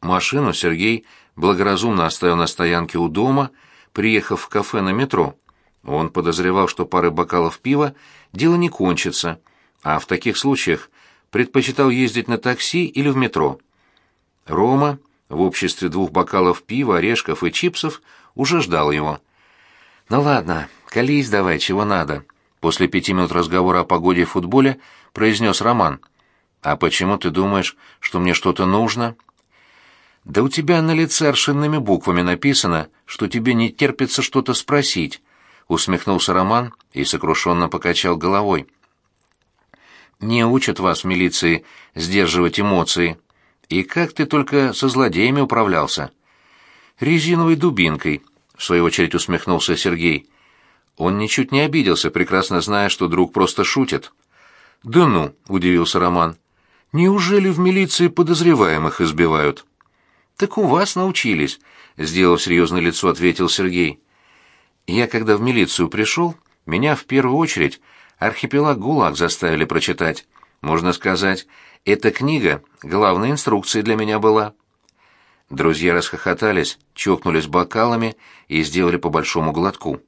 Машину Сергей благоразумно оставил на стоянке у дома, приехав в кафе на метро. Он подозревал, что пары бокалов пива дело не кончится, а в таких случаях предпочитал ездить на такси или в метро. Рома в обществе двух бокалов пива, орешков и чипсов уже ждал его. «Ну ладно, колись давай, чего надо», — после пяти минут разговора о погоде и футболе произнес Роман. «А почему ты думаешь, что мне что-то нужно?» «Да у тебя на лице аршинными буквами написано, что тебе не терпится что-то спросить», — усмехнулся Роман и сокрушенно покачал головой. «Не учат вас в милиции сдерживать эмоции. И как ты только со злодеями управлялся?» «Резиновой дубинкой», — в свою очередь усмехнулся Сергей. Он ничуть не обиделся, прекрасно зная, что друг просто шутит. «Да ну», — удивился Роман, — «неужели в милиции подозреваемых избивают?» «Так у вас научились», — сделав серьезное лицо, ответил Сергей. «Я, когда в милицию пришел, меня в первую очередь архипелаг ГУЛАГ заставили прочитать. Можно сказать, эта книга главной инструкцией для меня была». Друзья расхохотались, чокнулись бокалами и сделали по большому глотку.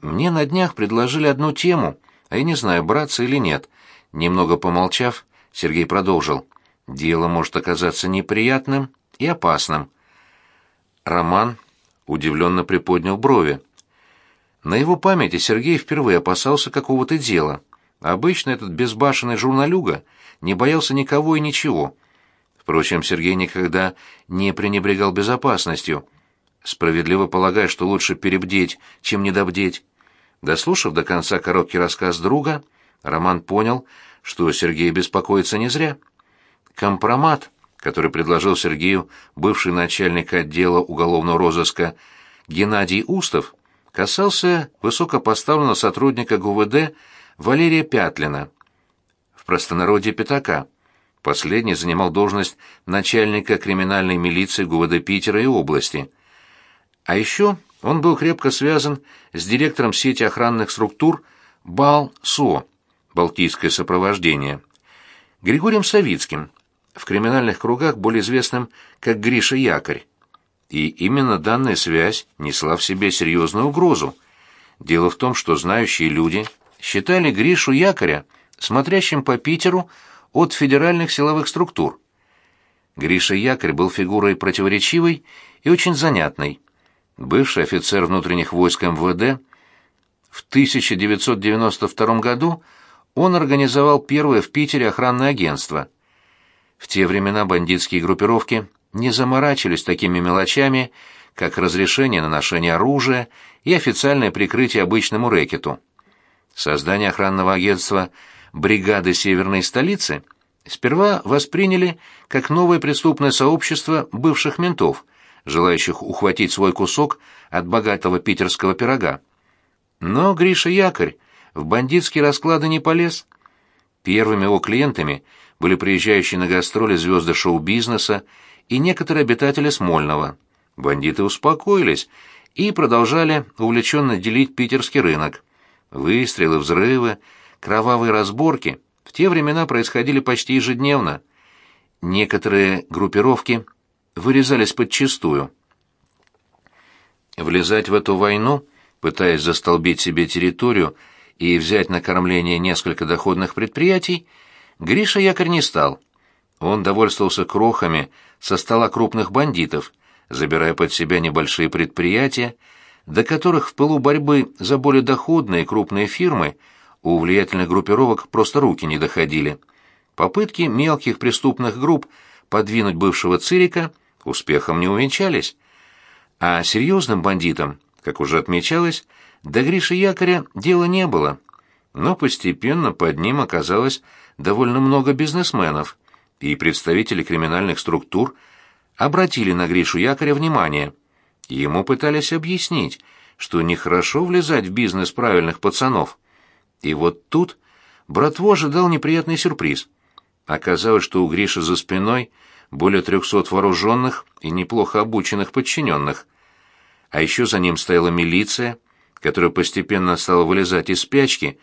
«Мне на днях предложили одну тему, а я не знаю, браться или нет». Немного помолчав, Сергей продолжил. «Дело может оказаться неприятным, и опасным. Роман удивленно приподнял брови. На его памяти Сергей впервые опасался какого-то дела. Обычно этот безбашенный журналюга не боялся никого и ничего. Впрочем, Сергей никогда не пренебрегал безопасностью, справедливо полагая, что лучше перебдеть, чем недобдеть. Дослушав до конца короткий рассказ друга, Роман понял, что Сергей беспокоится не зря. Компромат который предложил Сергею бывший начальник отдела уголовного розыска Геннадий Устов, касался высокопоставленного сотрудника ГУВД Валерия Пятлина, в простонародье Пятака. Последний занимал должность начальника криминальной милиции ГУВД Питера и области. А еще он был крепко связан с директором сети охранных структур БАЛ-СО, Балтийское сопровождение, Григорием Савицким, в криминальных кругах более известным как Гриша Якорь. И именно данная связь несла в себе серьезную угрозу. Дело в том, что знающие люди считали Гришу Якоря смотрящим по Питеру от федеральных силовых структур. Гриша Якорь был фигурой противоречивой и очень занятной. Бывший офицер внутренних войск МВД, в 1992 году он организовал первое в Питере охранное агентство – в те времена бандитские группировки не заморачивались такими мелочами, как разрешение на ношение оружия и официальное прикрытие обычному рэкету. Создание охранного агентства «Бригады Северной столицы» сперва восприняли как новое преступное сообщество бывших ментов, желающих ухватить свой кусок от богатого питерского пирога. Но Гриша Якорь в бандитские расклады не полез. Первыми его клиентами – были приезжающие на гастроли звезды шоу-бизнеса и некоторые обитатели Смольного. Бандиты успокоились и продолжали увлеченно делить питерский рынок. Выстрелы, взрывы, кровавые разборки в те времена происходили почти ежедневно. Некоторые группировки вырезались подчистую. Влезать в эту войну, пытаясь застолбить себе территорию и взять на кормление несколько доходных предприятий, Гриша якорь не стал. Он довольствовался крохами со стола крупных бандитов, забирая под себя небольшие предприятия, до которых в пылу борьбы за более доходные крупные фирмы у влиятельных группировок просто руки не доходили. Попытки мелких преступных групп подвинуть бывшего Цирика успехом не увенчались. А серьезным бандитам, как уже отмечалось, до Гриши Якоря дела не было. Но постепенно под ним оказалось довольно много бизнесменов, и представители криминальных структур обратили на Гришу Якоря внимание. Ему пытались объяснить, что нехорошо влезать в бизнес правильных пацанов. И вот тут братву ожидал неприятный сюрприз. Оказалось, что у Гриши за спиной более трехсот вооруженных и неплохо обученных подчиненных. А еще за ним стояла милиция, которая постепенно стала вылезать из спячки,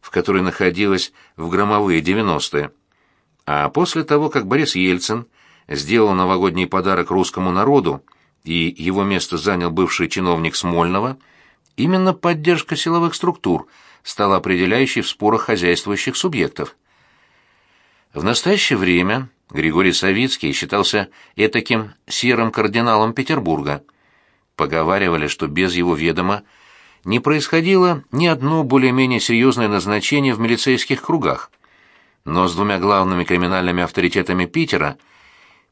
в которой находилась в громовые девяностые. А после того, как Борис Ельцин сделал новогодний подарок русскому народу, и его место занял бывший чиновник Смольного, именно поддержка силовых структур стала определяющей в спорах хозяйствующих субъектов. В настоящее время Григорий Савицкий считался этаким серым кардиналом Петербурга. Поговаривали, что без его ведома не происходило ни одно более-менее серьезное назначение в милицейских кругах. Но с двумя главными криминальными авторитетами Питера,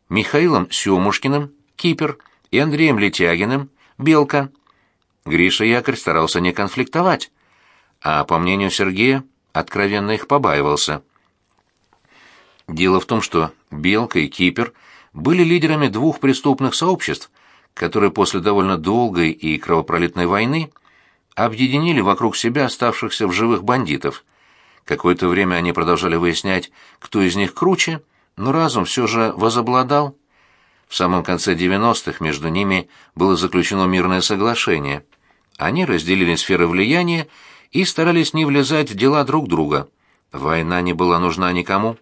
Михаилом Сёмушкиным, Кипер, и Андреем Летягиным, Белка, Гриша Якорь старался не конфликтовать, а, по мнению Сергея, откровенно их побаивался. Дело в том, что Белка и Кипер были лидерами двух преступных сообществ, которые после довольно долгой и кровопролитной войны объединили вокруг себя оставшихся в живых бандитов. Какое-то время они продолжали выяснять, кто из них круче, но разум все же возобладал. В самом конце 90-х между ними было заключено мирное соглашение. Они разделили сферы влияния и старались не влезать в дела друг друга. Война не была нужна никому.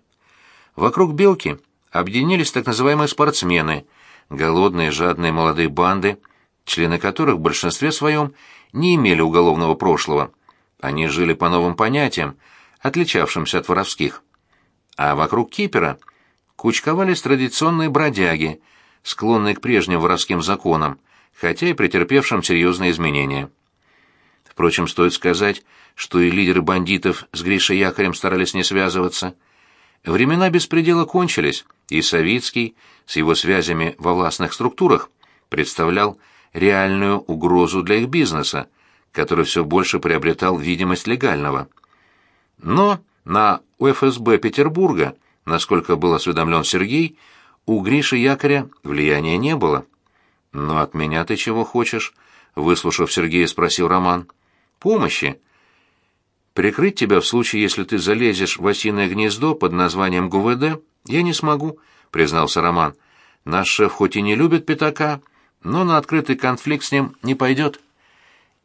Вокруг Белки объединились так называемые спортсмены, голодные, жадные молодые банды, члены которых в большинстве своем не имели уголовного прошлого. Они жили по новым понятиям, отличавшимся от воровских. А вокруг Кипера кучковались традиционные бродяги, склонные к прежним воровским законам, хотя и претерпевшим серьезные изменения. Впрочем, стоит сказать, что и лидеры бандитов с Гришей Якорем старались не связываться. Времена беспредела кончились, и Савицкий с его связями во властных структурах представлял реальную угрозу для их бизнеса, который все больше приобретал видимость легального. Но на УФСБ Петербурга, насколько был осведомлен Сергей, у Гриши Якоря влияния не было. «Но от меня ты чего хочешь?» — выслушав Сергея, спросил Роман. «Помощи. Прикрыть тебя в случае, если ты залезешь в осиное гнездо под названием ГУВД, я не смогу», — признался Роман. «Наш шеф хоть и не любит пятака, но на открытый конфликт с ним не пойдет».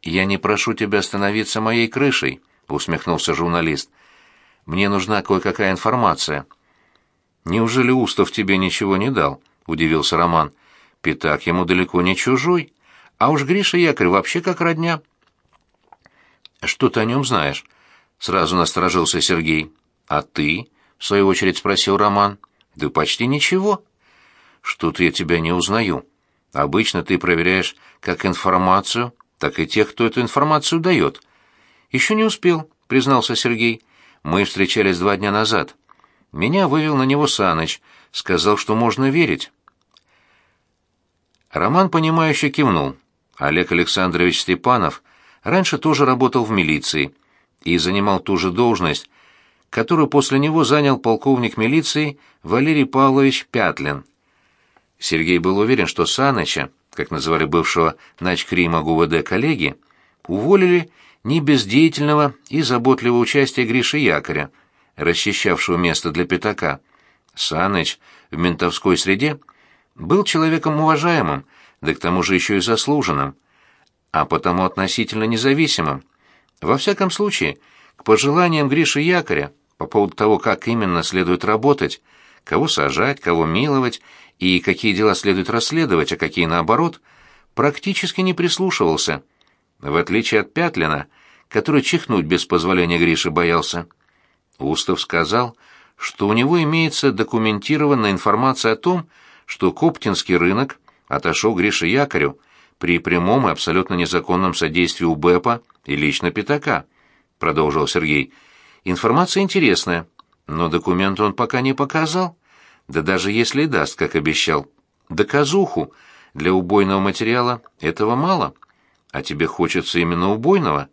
«Я не прошу тебя становиться моей крышей», — усмехнулся журналист. «Мне нужна кое-какая информация». «Неужели Устов тебе ничего не дал?» — удивился Роман. «Пятак ему далеко не чужой, а уж Гриша Якорь вообще как родня». «Что ты о нем знаешь?» — сразу насторожился Сергей. «А ты?» — в свою очередь спросил Роман. «Да почти ничего». «Что-то я тебя не узнаю. Обычно ты проверяешь как информацию, так и тех, кто эту информацию дает». «Еще не успел», — признался Сергей. «Мы встречались два дня назад. Меня вывел на него Саныч, сказал, что можно верить». Роман, понимающе кивнул. Олег Александрович Степанов раньше тоже работал в милиции и занимал ту же должность, которую после него занял полковник милиции Валерий Павлович Пятлин. Сергей был уверен, что Саныча, как называли бывшего начкрима ГУВД коллеги, уволили не без деятельного и заботливого участия Гриши Якоря, расчищавшего место для пятака. Саныч в ментовской среде был человеком уважаемым, да к тому же еще и заслуженным, а потому относительно независимым. Во всяком случае, к пожеланиям Гриши Якоря по поводу того, как именно следует работать, кого сажать, кого миловать и какие дела следует расследовать, а какие наоборот, практически не прислушивался, в отличие от Пятлина, который чихнуть без позволения Гриши боялся. Устав сказал, что у него имеется документированная информация о том, что Коптинский рынок отошел Грише Якорю при прямом и абсолютно незаконном содействии УБЭПа и лично Пятака, продолжил Сергей. Информация интересная, но документ он пока не показал. Да даже если и даст, как обещал, доказуху, для убойного материала этого мало. А тебе хочется именно убойного?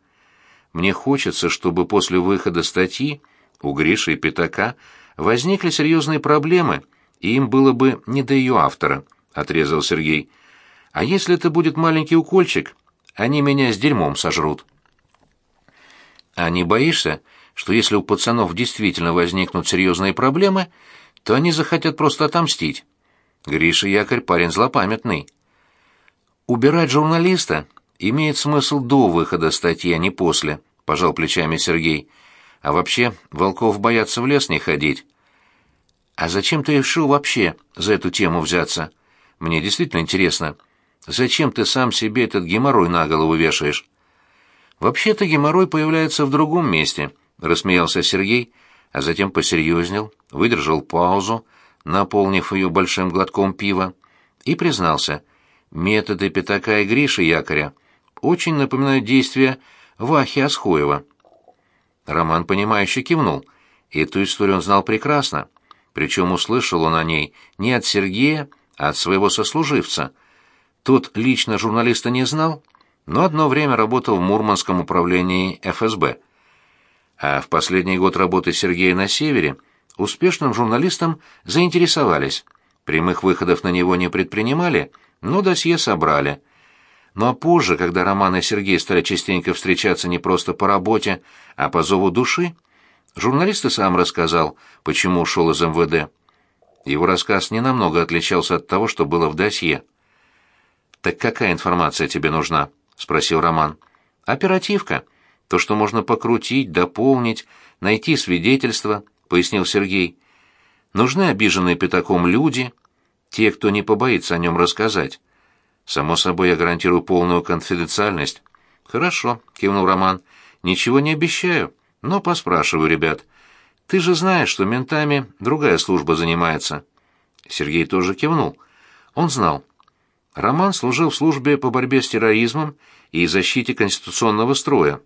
Мне хочется, чтобы после выхода статьи у Гриши и Пятака возникли серьезные проблемы, и им было бы не до ее автора, — отрезал Сергей. А если это будет маленький укольчик, они меня с дерьмом сожрут. А не боишься, что если у пацанов действительно возникнут серьезные проблемы, то они захотят просто отомстить? Гриша Якорь парень злопамятный. Убирать журналиста имеет смысл до выхода статьи, а не после, пожал плечами Сергей. А вообще, волков боятся в лес не ходить. А зачем ты решил вообще за эту тему взяться? Мне действительно интересно. Зачем ты сам себе этот геморрой на голову вешаешь? Вообще-то геморрой появляется в другом месте, рассмеялся Сергей, а затем посерьезнел, выдержал паузу, наполнив ее большим глотком пива, и признался: методы Пятака и Гриши Якоря очень напоминают действия Вахи Асхоева. Роман понимающе кивнул. Эту историю он знал прекрасно. Причем услышал он о ней не от Сергея, а от своего сослуживца. Тот лично журналиста не знал, но одно время работал в Мурманском управлении ФСБ. А в последний год работы Сергея на севере успешным журналистом заинтересовались. Прямых выходов на него не предпринимали, но досье собрали. Ну а позже, когда Роман и Сергей стали частенько встречаться не просто по работе, а по зову души, журналист и сам рассказал, почему ушел из МВД. Его рассказ ненамного отличался от того, что было в досье. «Так какая информация тебе нужна?» — спросил Роман. «Оперативка. То, что можно покрутить, дополнить, найти свидетельства», — пояснил Сергей. «Нужны обиженные пятаком люди, те, кто не побоится о нем рассказать. Само собой, я гарантирую полную конфиденциальность». «Хорошо», — кивнул Роман. «Ничего не обещаю, но поспрашиваю ребят». Ты же знаешь, что ментами другая служба занимается. Сергей тоже кивнул. Он знал. Роман служил в службе по борьбе с терроризмом и защите конституционного строя.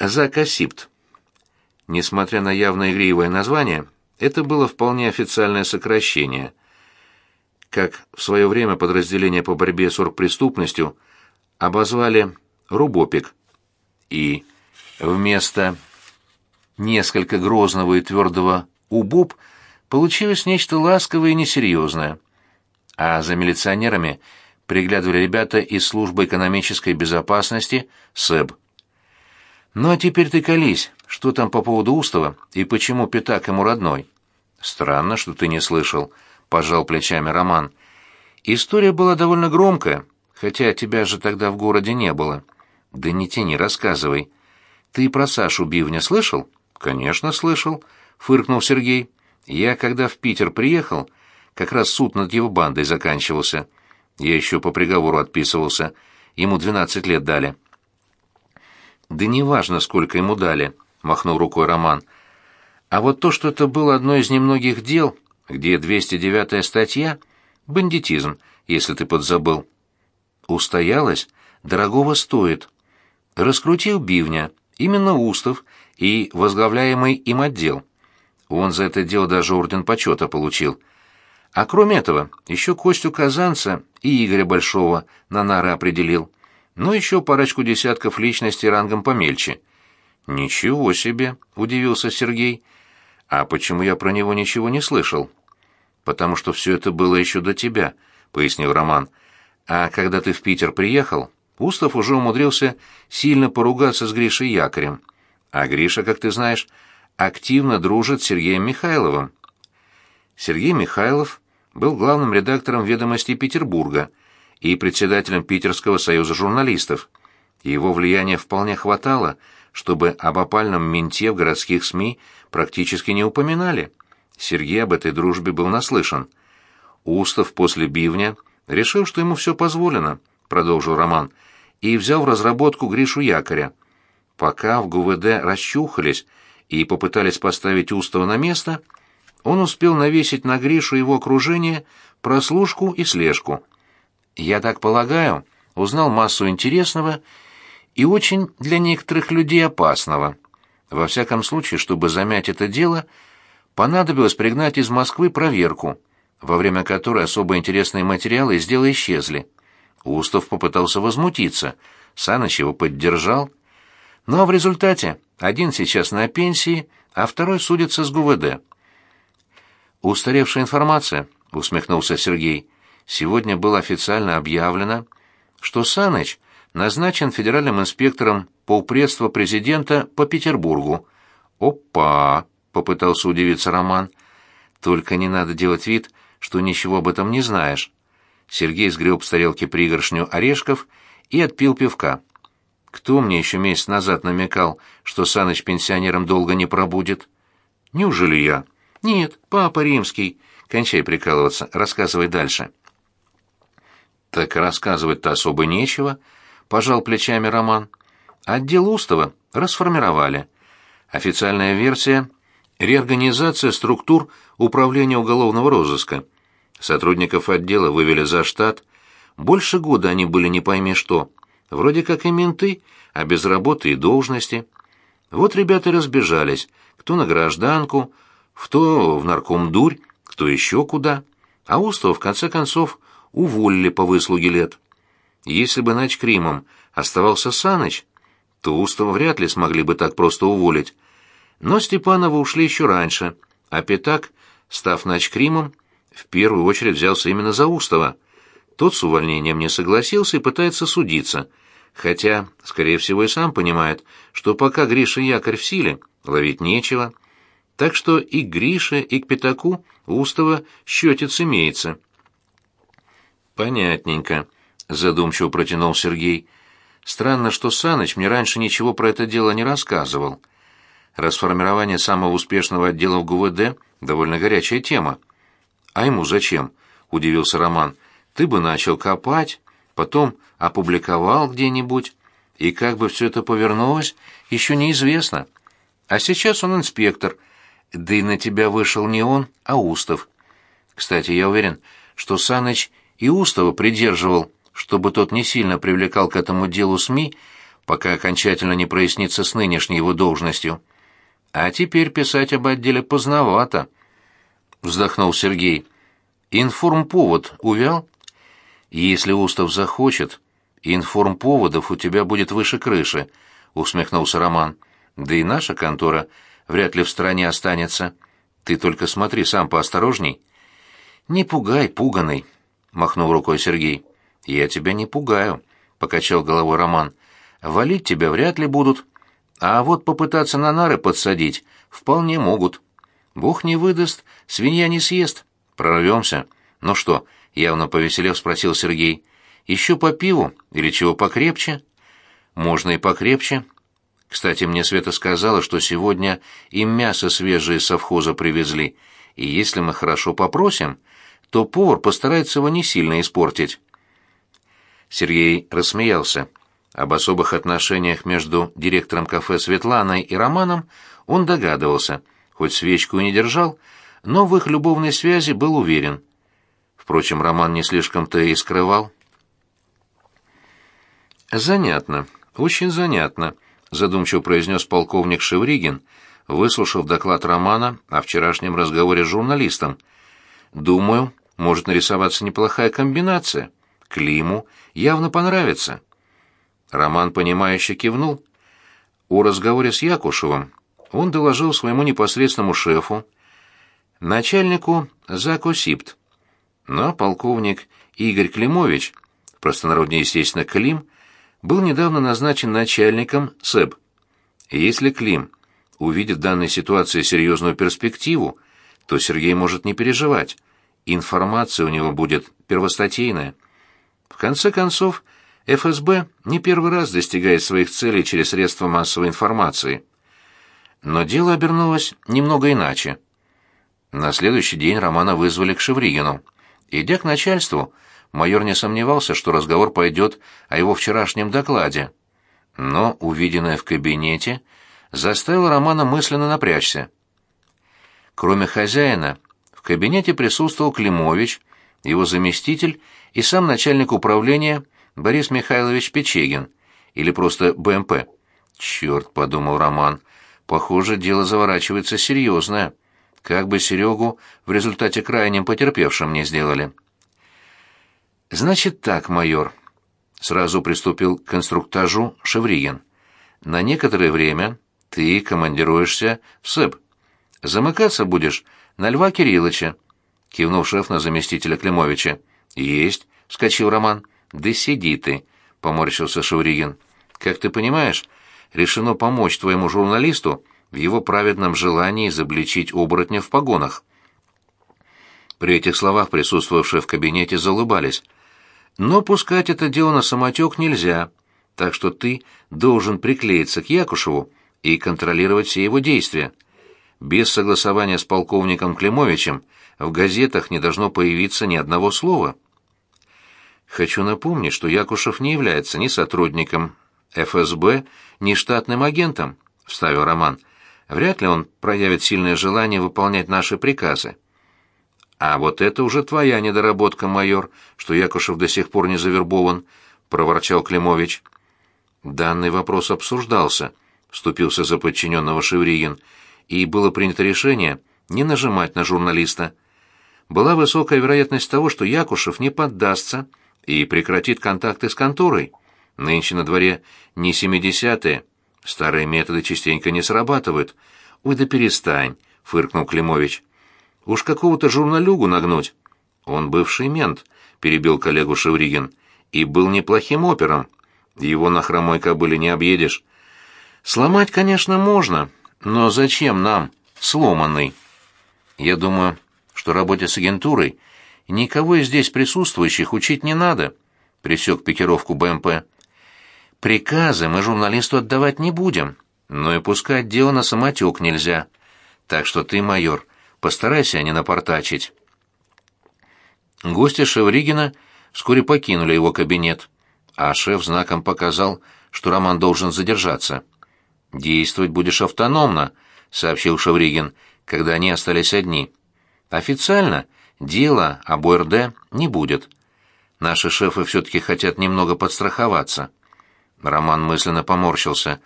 Закасипт. Несмотря на явно игривое название, это было вполне официальное сокращение. Как в свое время подразделение по борьбе с оргпреступностью обозвали «Рубопик». И вместо несколько грозного и твердого «убуб» получилось нечто ласковое и несерьезное. А за милиционерами приглядывали ребята из службы экономической безопасности СЭБ. «Ну а теперь ты колись, что там по поводу устава и почему пятак ему родной?» «Странно, что ты не слышал», — пожал плечами Роман. «История была довольно громкая, хотя тебя же тогда в городе не было». «Да не тяни, рассказывай. Ты про Сашу Бивня слышал?» «Конечно, слышал», — фыркнул Сергей. «Я, когда в Питер приехал, как раз суд над его бандой заканчивался. Я еще по приговору отписывался. Ему двенадцать лет дали». «Да неважно, сколько ему дали», — махнул рукой Роман. «А вот то, что это было одно из немногих дел, где 209-я статья — бандитизм, если ты подзабыл. Устоялась, дорогого стоит. Раскрутил бивня, именно Устов — и возглавляемый им отдел. Он за это дело даже орден почета получил. А кроме этого, еще Костю Казанца и Игоря Большого на нары определил. Ну, еще парочку десятков личностей рангом помельче. «Ничего себе!» — удивился Сергей. «А почему я про него ничего не слышал?» «Потому что все это было еще до тебя», — пояснил Роман. «А когда ты в Питер приехал, Устав уже умудрился сильно поругаться с Гришей Якорем. А Гриша, как ты знаешь, активно дружит с Сергеем Михайловым. Сергей Михайлов был главным редактором «Ведомостей Петербурга» и председателем Питерского союза журналистов. Его влияния вполне хватало, чтобы об опальном менте в городских СМИ практически не упоминали. Сергей об этой дружбе был наслышан. Устав после бивня решил, что ему все позволено, продолжил Роман, и взял в разработку Гришу Якоря – Пока в ГУВД расчухались и попытались поставить Устава на место, он успел навесить на Гришу его окружение прослушку и слежку. Я так полагаю, узнал массу интересного и очень для некоторых людей опасного. Во всяком случае, чтобы замять это дело, понадобилось пригнать из Москвы проверку, во время которой особо интересные материалы из дела исчезли. Устав попытался возмутиться, Саныч его поддержал, ну а в результате один сейчас на пенсии, а второй судится с ГУВД. «Устаревшая информация», — усмехнулся Сергей. «Сегодня было официально объявлено, что Саныч назначен федеральным инспектором полпредства президента по Петербургу». «Опа!» — попытался удивиться Роман. «Только не надо делать вид, что ничего об этом не знаешь». Сергей сгреб с тарелки пригоршню орешков и отпил пивка. Кто мне еще месяц назад намекал, что Саныч пенсионером долго не пробудет? Неужели я? Нет, папа римский. Кончай прикалываться, рассказывай дальше. Так рассказывать-то особо нечего, пожал плечами Роман. Отдел устава расформировали. Официальная версия — реорганизация структур управления уголовного розыска. Сотрудников отдела вывели за штат. Больше года они были не пойми что. Вроде как и менты, а без работы и должности. Вот ребята разбежались, кто на гражданку, кто в наркомдурь, кто еще куда. А Устова, в конце концов, уволили по выслуге лет. Если бы начкримом оставался Саныч, то Устова вряд ли смогли бы так просто уволить. Но Степанова ушли еще раньше, а Пятак, став начкримом, в первую очередь взялся именно за Устова. Тот с увольнением не согласился и пытается судиться, хотя, скорее всего, и сам понимает, что пока Гриша якорь в силе, ловить нечего. Так что и к Грише, и к Пятаку Устова счетец имеется. «Понятненько», — задумчиво протянул Сергей. «Странно, что Саныч мне раньше ничего про это дело не рассказывал. Расформирование самого успешного отдела в ГУВД — довольно горячая тема. А ему зачем? удивился Роман. Ты бы начал копать, потом опубликовал где-нибудь, и как бы все это повернулось, еще неизвестно. А сейчас он инспектор, да и на тебя вышел не он, а Устов. Кстати, я уверен, что Саныч и Устова придерживал, чтобы тот не сильно привлекал к этому делу СМИ, пока окончательно не прояснится с нынешней его должностью. А теперь писать об отделе поздновато вздохнул Сергей. Информповод увял? Если Устав захочет, информповодов у тебя будет выше крыши, усмехнулся Роман. Да и наша контора вряд ли в стороне останется. Ты только смотри сам поосторожней. Не пугай, пуганый, махнул рукой Сергей. Я тебя не пугаю, покачал головой Роман. Валить тебя вряд ли будут, а вот попытаться на нары подсадить вполне могут. Бог не выдаст, свинья не съест. Прорвемся. Ну что, явно повеселев, спросил Сергей. Еще по пиву или чего покрепче? Можно и покрепче. Кстати, мне Света сказала, что сегодня им мясо свежее из совхоза привезли, и если мы хорошо попросим, то повар постарается его не сильно испортить. Сергей рассмеялся. Об особых отношениях между директором кафе Светланой и Романом он догадывался — хоть свечку и не держал, но в их любовной связи был уверен. Впрочем, Роман не слишком-то и скрывал. «Занятно, очень занятно», — задумчиво произнес полковник Шевригин, выслушав доклад Романа о вчерашнем разговоре с журналистом. «Думаю, может нарисоваться неплохая комбинация. Климу явно понравится». Роман, понимающе кивнул. О разговоре с Якушевым он доложил своему непосредственному шефу, начальнику Зако Сипт. Но полковник Игорь Климович, простонароднее, естественно, Клим, был недавно назначен начальником СЭБ. Если Клим увидит в данной ситуации серьезную перспективу, то Сергей может не переживать. Информация у него будет первостатейная. В конце концов, ФСБ не первый раз достигает своих целей через средства массовой информации – но дело обернулось немного иначе. На следующий день Романа вызвали к Шевригину. Идя к начальству, майор не сомневался, что разговор пойдет о его вчерашнем докладе. Но увиденное в кабинете заставило Романа мысленно напрячься. Кроме хозяина, кабинете присутствовал Климович, его заместитель и сам начальник управления Борис Михайлович Печегин, или просто БМП. «Черт», — подумал Роман, Похоже, дело заворачивается серьезное. Как бы Серегу в результате крайним потерпевшим не сделали. «Значит так, майор», — сразу приступил к конструктажу Шевригин. «На некоторое время ты командируешься в СЭБ. Замыкаться будешь на Льва Кирилловича», — кивнул шеф на заместителя Климовича. «Есть», — вскочил Роман. «Да сиди ты», — поморщился Шевригин. «Как ты понимаешь, решено помочь твоему журналисту в его праведном желании изобличить оборотня в погонах. При этих словах присутствовавшие в кабинете залыбались. Но пускать это дело на самотек нельзя, так что ты должен приклеиться к Якушеву и контролировать все его действия. Без согласования с полковником Климовичем в газетах не должно появиться ни одного слова. Хочу напомнить, что Якушев не является ни сотрудником ФСБ, ни штатным агентом, вставил Роман. Вряд ли он проявит сильное желание выполнять наши приказы. А вот это уже твоя недоработка, майор, что Якушев до сих пор не завербован, проворчал Климович. Данный вопрос обсуждался, вступился за подчиненного Шевригин, и было принято решение не нажимать на журналиста. Была высокая вероятность того, что Якушев не поддастся и прекратит контакты с конторой. Нынче на дворе не семидесятые, старые методы частенько не срабатывают. Ой, да перестань, фыркнул Климович. Уж какого-то журналюгу нагнуть. Он бывший мент, перебил коллегу Шевригин, и был неплохим опером. Его на хромой кобыле не объедешь. Сломать, конечно, можно, но зачем нам сломанный? Я думаю, что работе с агентурой никого из здесь присутствующих учить не надо, пресек пикировку БМП. Приказы мы журналисту отдавать не будем, но и пускать дело на самотек нельзя. Так что ты, майор, постарайся не напортачить. Гости Шевригина вскоре покинули его кабинет, а шеф знаком показал, что Роман должен задержаться. «Действовать будешь автономно», — сообщил Шевригин, когда они остались одни. «Официально дела об ОРД не будет. Наши шефы все-таки хотят немного подстраховаться». Роман мысленно поморщился.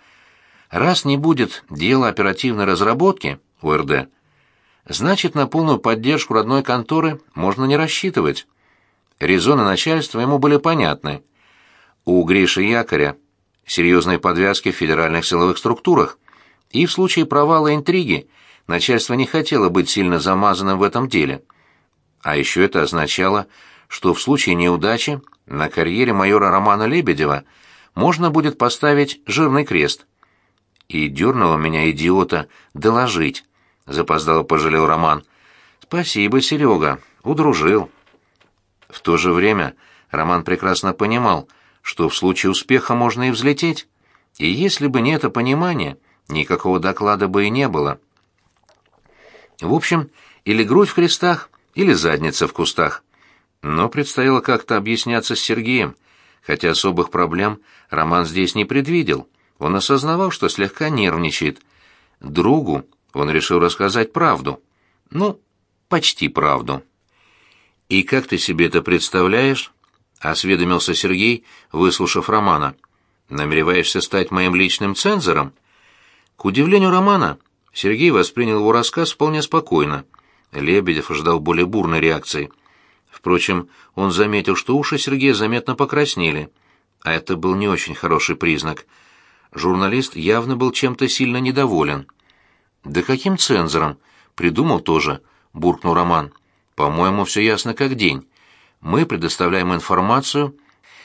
«Раз не будет дела оперативной разработки, ОРД, значит, на полную поддержку родной конторы можно не рассчитывать». Резоны начальства ему были понятны. У Гриши Якоря серьезные подвязки в федеральных силовых структурах, и в случае провала интриги начальство не хотело быть сильно замазанным в этом деле. А еще это означало, что в случае неудачи на карьере майора Романа Лебедева можно будет поставить жирный крест. И дернуло меня идиота доложить, запоздало пожалел Роман. Спасибо, Серега, удружил. В то же время Роман прекрасно понимал, что в случае успеха можно и взлететь, и если бы не это понимание, никакого доклада бы и не было. В общем, или грудь в крестах, или задница в кустах. Но предстояло как-то объясняться с Сергеем, хотя особых проблем Роман здесь не предвидел. Он осознавал, что слегка нервничает. Другу он решил рассказать правду. Ну, почти правду. «И как ты себе это представляешь?» — осведомился Сергей, выслушав Романа. «Намереваешься стать моим личным цензором?» К удивлению Романа, Сергей воспринял его рассказ вполне спокойно. Лебедев ожидал более бурной реакции. Впрочем, он заметил, что уши Сергея заметно покраснели, а это был не очень хороший признак. Журналист явно был чем-то сильно недоволен. «Да каким цензором?» «Придумал тоже», — буркнул Роман. По-моему, все ясно как день. Мы предоставляем информацию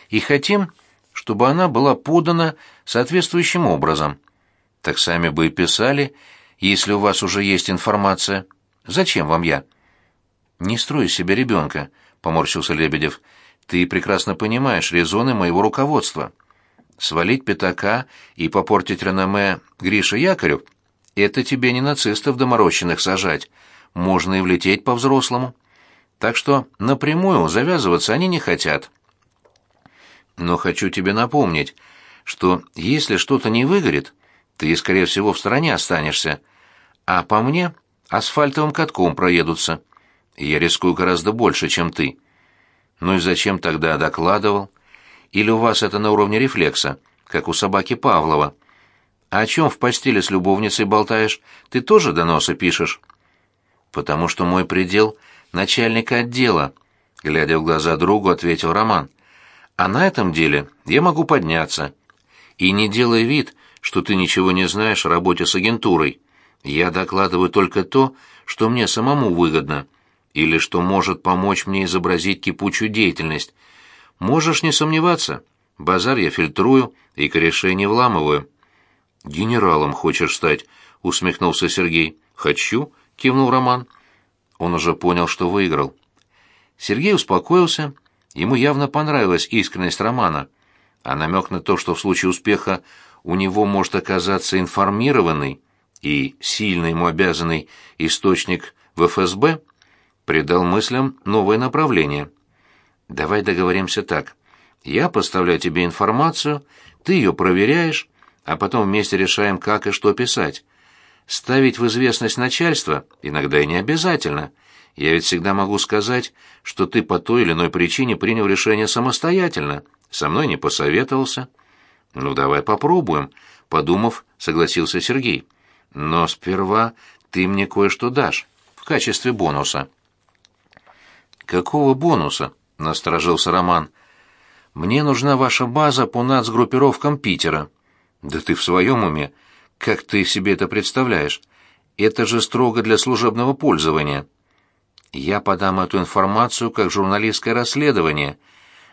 и хотим, чтобы она была подана соответствующим образом. Так сами бы и писали, если у вас уже есть информация. Зачем вам я? Не строй себе ребенка, поморщился Лебедев. Ты прекрасно понимаешь резоны моего руководства. Свалить пятака и попортить реноме Гриша Якорю — это тебе не нацистов доморощенных сажать, можно и влететь по-взрослому. Так что напрямую завязываться они не хотят. Но хочу тебе напомнить, что если что-то не выгорит, ты, скорее всего, в стороне останешься, а по мне асфальтовым катком проедутся. Я рискую гораздо больше, чем ты. Ну и зачем тогда докладывал? Или у вас это на уровне рефлекса, как у собаки Павлова? А о чем в постели с любовницей болтаешь? Ты тоже доносы пишешь? потому что мой предел — начальник отдела», — глядя в глаза другу, ответил Роман. «А на этом деле я могу подняться. И не делай вид, что ты ничего не знаешь о работе с агентурой. Я докладываю только то, что мне самому выгодно, или что может помочь мне изобразить кипучую деятельность. Можешь не сомневаться, базар я фильтрую и корешей не вламываю». «Генералом хочешь стать?» — усмехнулся Сергей. «Хочу», кивнул Роман. Он уже понял, что выиграл. Сергей успокоился, ему явно понравилась искренность Романа, а намек на то, что в случае успеха у него может оказаться информированный, и сильный ему обязанный источник в ФСБ придал мыслям новое направление. «Давай договоримся так. Я поставляю тебе информацию, ты ее проверяешь, а потом вместе решаем, как и что писать. Ставить в известность начальство иногда и не обязательно. Я ведь всегда могу сказать, что ты по той или иной причине принял решение самостоятельно, со мной не посоветовался. Ну, давай попробуем, подумав, согласился Сергей. Но сперва ты мне кое-что дашь в качестве бонуса. Какого бонуса? насторожился Роман. Мне нужна ваша база по нацгруппировкам Питера. Да ты в своем уме? Как ты себе это представляешь? Это же строго для служебного пользования. Я подам эту информацию как журналистское расследование.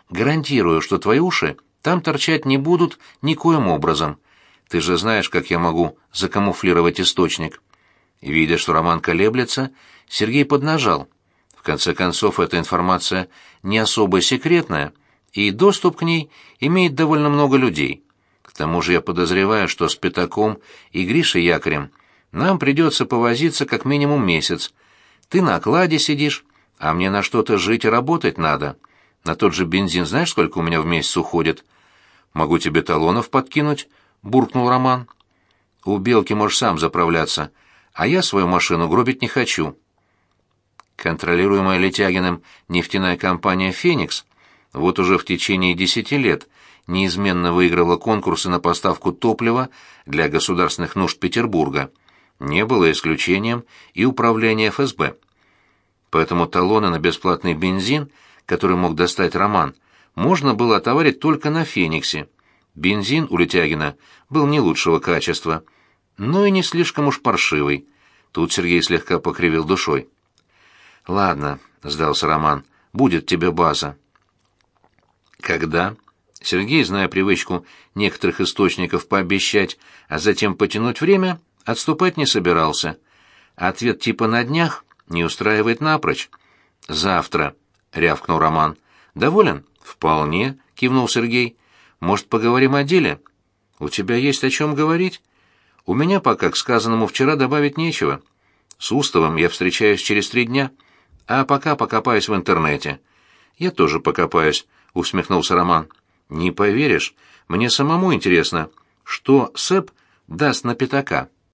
Гарантирую, что твои уши там торчать не будут никоим образом. Ты же знаешь, как я могу закамуфлировать источник. Видя, что Роман колеблется, Сергей поднажал. В конце концов, эта информация не особо секретная, и доступ к ней имеет довольно много людей. К тому же я подозреваю, что с Пятаком и Гришей Якорем нам придется повозиться как минимум месяц. Ты на окладе сидишь, а мне на что-то жить и работать надо. На тот же бензин знаешь, сколько у меня в месяц уходит? Могу тебе талонов подкинуть, буркнул Роман. У Белки можешь сам заправляться, а я свою машину гробить не хочу. Контролируемая Летягиным нефтяная компания «Феникс» вот уже в течение десяти лет неизменно выигрывала конкурсы на поставку топлива для государственных нужд Петербурга. Не было исключением и управление ФСБ. Поэтому талоны на бесплатный бензин, который мог достать Роман, можно было отоварить только на «Фениксе». Бензин у Летягина был не лучшего качества, но и не слишком уж паршивый. Тут Сергей слегка покривил душой. «Ладно», — сдался Роман, — «будет тебе база». «Когда?» Сергей, зная привычку некоторых источников пообещать, а затем потянуть время, отступать не собирался. Ответ типа «на днях» не устраивает напрочь. «Завтра», — рявкнул Роман. «Доволен?» «Вполне», — кивнул Сергей. «Может, поговорим о деле?» «У тебя есть о чем говорить?» «У меня пока к сказанному вчера добавить нечего. С Уставом я встречаюсь через три дня, а пока покопаюсь в интернете». «Я тоже покопаюсь», — усмехнулся Роман. Не поверишь, мне самому интересно, что Сэп даст на пятака.